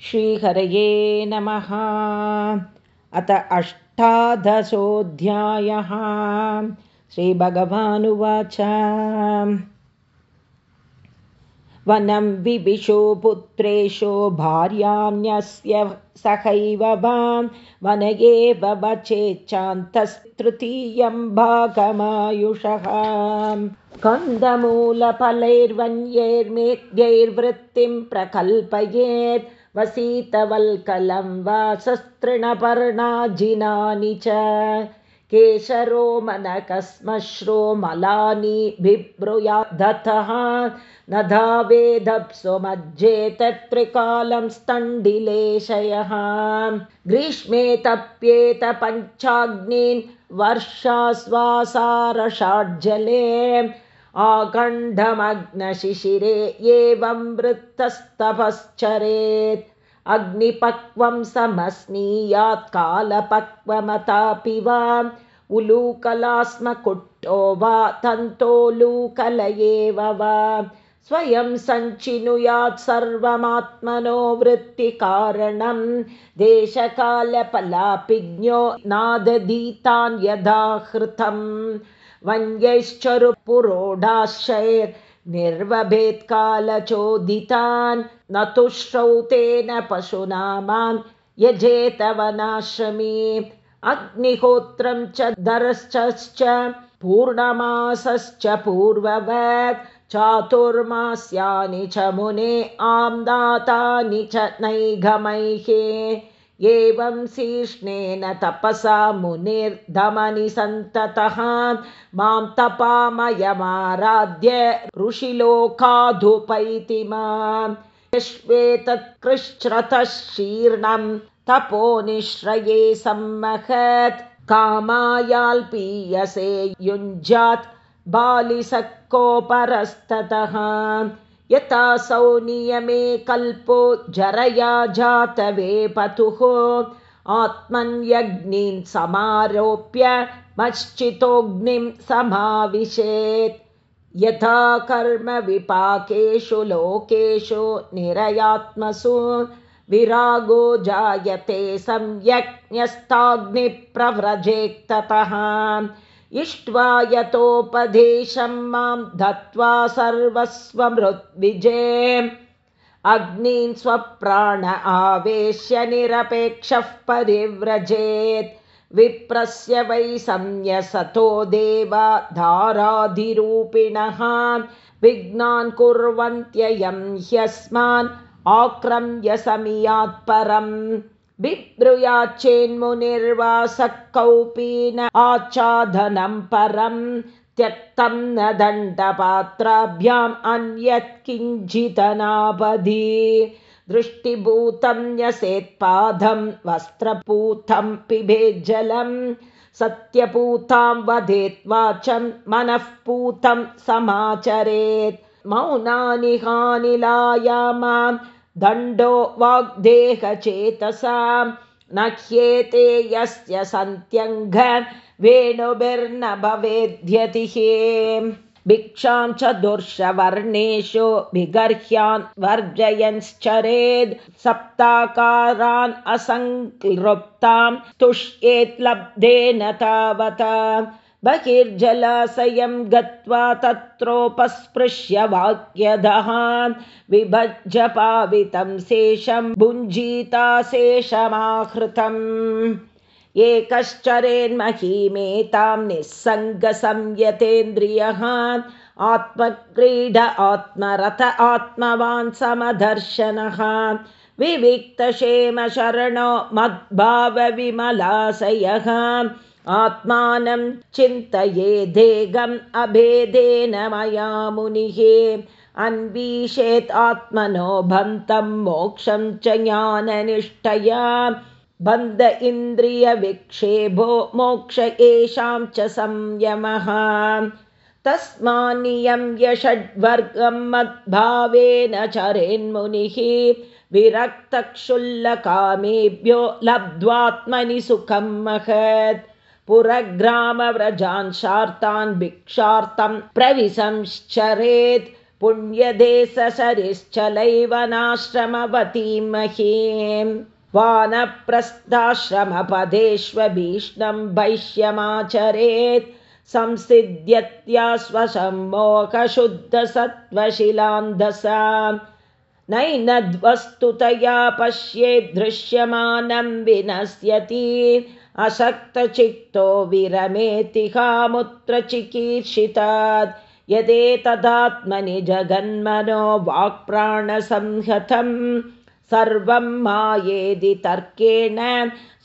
श्रीहरये नमः। अथ अष्टादशोऽध्यायः। श्रीभगवानुवाच। वनं विविशो पुत्रेषु भार्यान्यस्य सहैव वां। वन एव वचेच्छान्तस्तृतीयं भागमायुषः कन्दमूलफलैर्वन्यैर्मेद्यैर्वृत्तिं प्रकल्पयेत् वसीतवल्कलं वा शस्तृणपर्णाजिनानि च केशरोमनकस्मश्रो मलानि बिभ्रूयाद्धतः न धावेदप्सुमज्जेतत्रिकालं स्तण्डिलेशयः। ग्रीष्मे तप्येत पञ्चाग्नीन् वर्षाश्वासारषाड्जले आकण्ठमग्नशिशिरे एवं वृत्तस्तपश्चरेत् अग्निपक्वं समस्नीयात् कालपक्वमतापि वा। उलूकलास्मकुट्टो वा तन्तोलूकल एव वा। स्वयं सञ्चिनुयात् सर्वमात्मनो वृत्तिकारणं। देशकालपलापिज्ञो नादधीतान् यदा हृतं वन्यैश्चरुपुरोडाश्रैर्निर्वभेत्कालचोदितान् न तुश्रौतेन पशुना मां यजेतवनाश्रमी। अग्निहोत्रं च दरश्च पूर्णमासश्च पूर्ववत् चातुर्मास्यानि च मुने आम्दातानि च नैघमैः एवं शीर्ष्णेन तपसा मुनिर्धमनि सन्ततः। मां तपामयमाराध्य ऋषिलोकाधुपैति मां यश्वेतत्कृश्रतः शीर्णं तपो निःश्रये सम्महत्। कामायाल्पीयसे युञ्जात् बालिसक्कोपरस्ततः यथासौ नियमे कल्पो जरया जातवे पतुः आत्मन्यग्निं समारोप्य मश्चितोऽग्निं समाविशेत्। यथा कर्मविपाकेषु लोकेषु निरयात्मसु विरागो जायते सम्यक् इष्ट्वा यतोपदेशं मां दत्त्वा सर्वस्वमृद्विजे अग्नीन् स्वप्राण आवेश्य निरपेक्षः परिव्रजेत्। विप्रस्य वै संयसतो देवा धाराधिरूपिणः। विघ्नान् कुर्वन्त्ययं ह्यस्मान् आक्रम्य समियात्परम् बिभ्रूयाच्चेन्मुनिर्वासः कौपीन आचाधनं परं त्यक्तं न दण्डपात्राभ्याम् अन्यत् किञ्चिदनापदि दृष्टिभूतं न्यसेत्पादं वस्त्रपूतं पिबेज्जलं सत्यपूतां वदेत् वाचं मनःपूतं समाचरेत्। मौनानि हानिलायामां दण्डो वाग्देहचेतसां न ह्येते यस्य सन्त्यङ्घ वेणुभिर्न भवेद्यतिः भिक्षां च दुर्षवर्णेषु विगर्ह्यान् वर्जयंश्चरेद् सप्ताकारान् असङ्कृप्तां तुष्येत् लब्धेन तावता बहिर्जलाशयं गत्वा तत्रोपस्पृश्य वाक्यदः विभज्य पावितं शेषं भुञ्जीता शेषमाहृतम्। एकश्चरेन्महीमेतां निःसङ्गसंयतेन्द्रियः आत्मक्रीड आत्मरथ आत्मवान् समदर्शनः विविक्तक्षेमशरणो मद्भावविमलाशयः आत्मानं चिन्तयेदेगम् अभेदेन मया मुनिः। अन्वीषेत् आत्मनो भन्तं मोक्षं च ज्ञाननिष्ठया। बन्ध इन्द्रियविक्षेभो मोक्ष एषां च संयमः। तस्मान्नियं यषड्वर्गं मद्भावेन चरेन्मुनिः विरक्तक्षुल्लकामेभ्यो लब्ध्वात्मनि सुखं महत् पुरग्रामव्रजान् शार्तान् भिक्षार्थं प्रविशंश्चरेत् पुण्यदेशरिश्चलैव नाश्रमवतीं महीं वानप्रस्थाश्रमपदेष्वभीष्णं वैश्यमाचरेत् संसिद्ध्यत्याश्वसम्मोहशुद्धसत्त्वशिलान्दसा नैनद्वस्तुतया दृश्यमानं विनश्यति अशक्तचित्तो विरमेतिहामुत्र चिकीर्षितात् यदेतदात्मनि जगन्मनो वाक्प्राणसंहतं सर्वं मायेदि तर्केण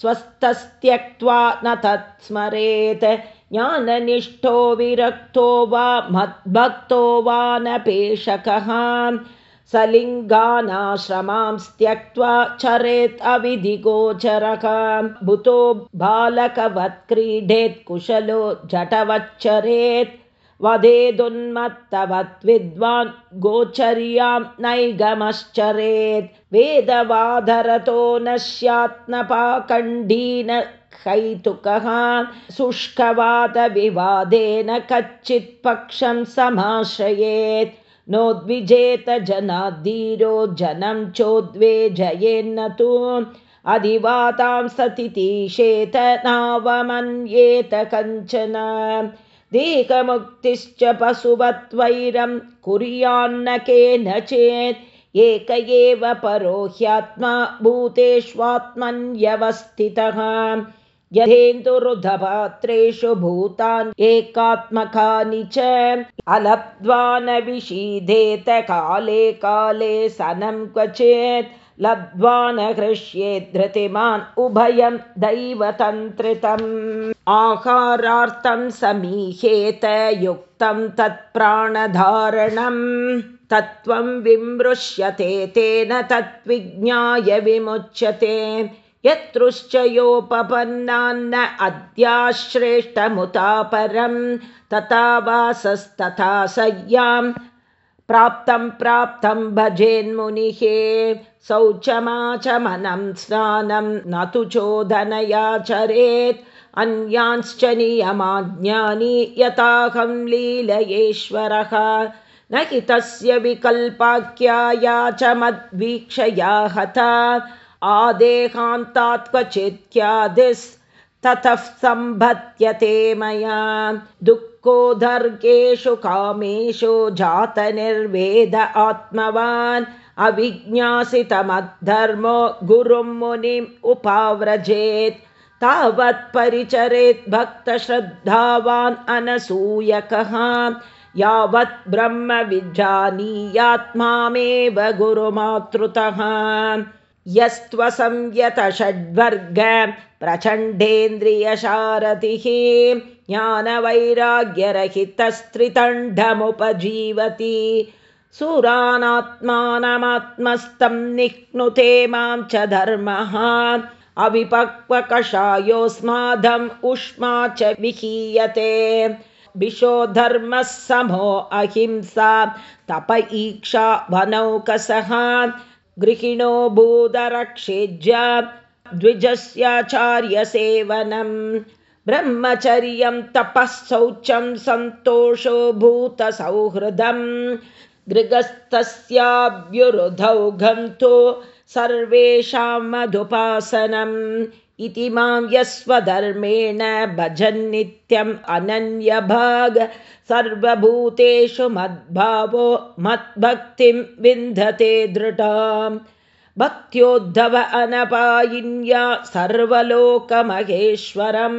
स्वस्थस्त्यक्त्वा न तत्स्मरेत्। ज्ञाननिष्ठो विरक्तो वा मद्भक्तो वा न पेशकः सलिङ्गानाश्रमां त्यक्त्वा चरेत् अविधिगोचरः। भूतो बालकवत् क्रीडेत् कुशलो जटवच्चरेत्। वदेदुन्मत्तवत् विद्वान् गोचर्यां नैगमश्चरेत्। वेदवादरतो न स्यात्नपाखण्डीन हैतुकः शुष्कवादविवादेन कच्चित्पक्षं समाश्रयेत् नोद्विजेत जनाद्धीरो जनं चोद्वेजयेन्न तु अधिवातां सतितीशेत नावमन्येत कञ्चन। देहमुक्तिश्च पशुवत्वैरं कुर्यान्न केनचेत् एक एव परो ह्यात्मा भूतेष्वात्मन्यवस्थितः यथेन्दुरुधपात्रेषु भूतान् एकात्मकानि च अलब्ध्वा न विषीधेत काले काले सनं क्वचेत् लब्ध्वा न हृष्येत् धृतिमान् उभयं दैवतन्त्रितम् आहारार्थं समीहेत युक्तं तत्प्राणधारणं तत्त्वं विमृश्यते तेन तत्विज्ञाय विमुच्यते यत्रुश्च योपपन्नान्न अद्याश्रेष्ठमुता परं तथा वासस्तथा सय्यां प्राप्तं प्राप्तं भजेन्मुनिः शौचमाचमनं स्नानं न तु चोदनयाचरेत्। अन्यांश्च नियमाज्ञानी यथाहं लीलयेश्वरः। न हि तस्य विकल्पाख्याया च मद्वीक्षया हता आदेहान्तात् क्वचित्यादिस्ततः सम्भत्यते मया। दुःखोदर्गेषु कामेषु जातनिर्वेद आत्मवान्। अविज्ञासितमद्धर्मो गुरुं मुनिम् उपाव्रजेत्। तावत् परिचरेत् भक्तश्रद्धावान् अनसूयकः। यावत् ब्रह्म विजानीयात्मामेव गुरुमातृतः यस्त्वसंयतषड्वर्ग प्रचण्डेन्द्रियशारथिः ज्ञानवैराग्यरहितस्त्रितण्डमुपजीवति। सुरानात्मानमात्मस्तं निह्नुते मां च धर्मः। अविपक्वकषायोऽस्मादम् उष्मा च विहीयते। विशो धर्मः समो अहिंसा। तप ईक्षा वनौकसः गृहिणो भूतरक्षेज्य द्विजस्याचार्यसेवनं। ब्रह्मचर्यं तपः सन्तोषो भूतसौहृदं। गृगस्थस्याभ्युरुधौ गन्तु सर्वेषां मधुपासनम् इति मां यस्वधर्मेण भजन्नित्यम् अनन्यभाग। सर्वभूतेषु मद्भावो मद्भक्तिं विन्दते दृढाम्। भक्त्योद्धव अनपायिन्या सर्वलोकमहेश्वरं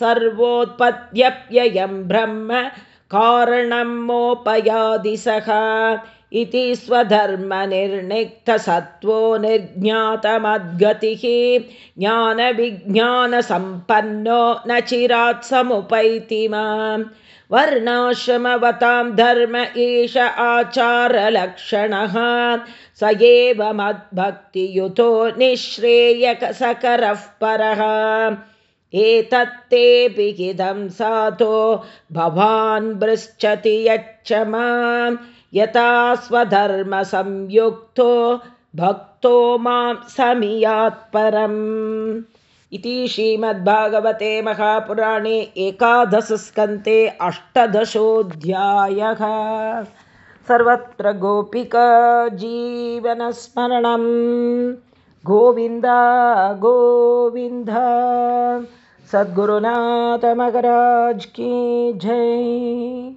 सर्वोत्पद्यप्ययं ब्रह्म कारणं मोपयादिसः इति स्वधर्मनिर्णिक्तसत्त्वो निर्ज्ञातमद्गतिः ज्ञानविज्ञानसम्पन्नो न चिरात् समुपैति माम्। वर्णाश्रमवतां धर्म एष आचारलक्षणः। स एव मद्भक्तियुतो निःश्रेयकसकरः परः। एतत्तेऽपि इदं सातो भवान् पृच्छति यच्च मां यथा स्वधर्मसंयुक्तो भक्तो मां समियात्परम् इति श्रीमद्भागवते महापुराणे एकादशस्कन्ते अष्टदशोऽध्यायः। सर्वत्र गोपिका जीवनस्मरणं। गोविन्द गोविन्द। सद्गुरुनाथमगराज की जय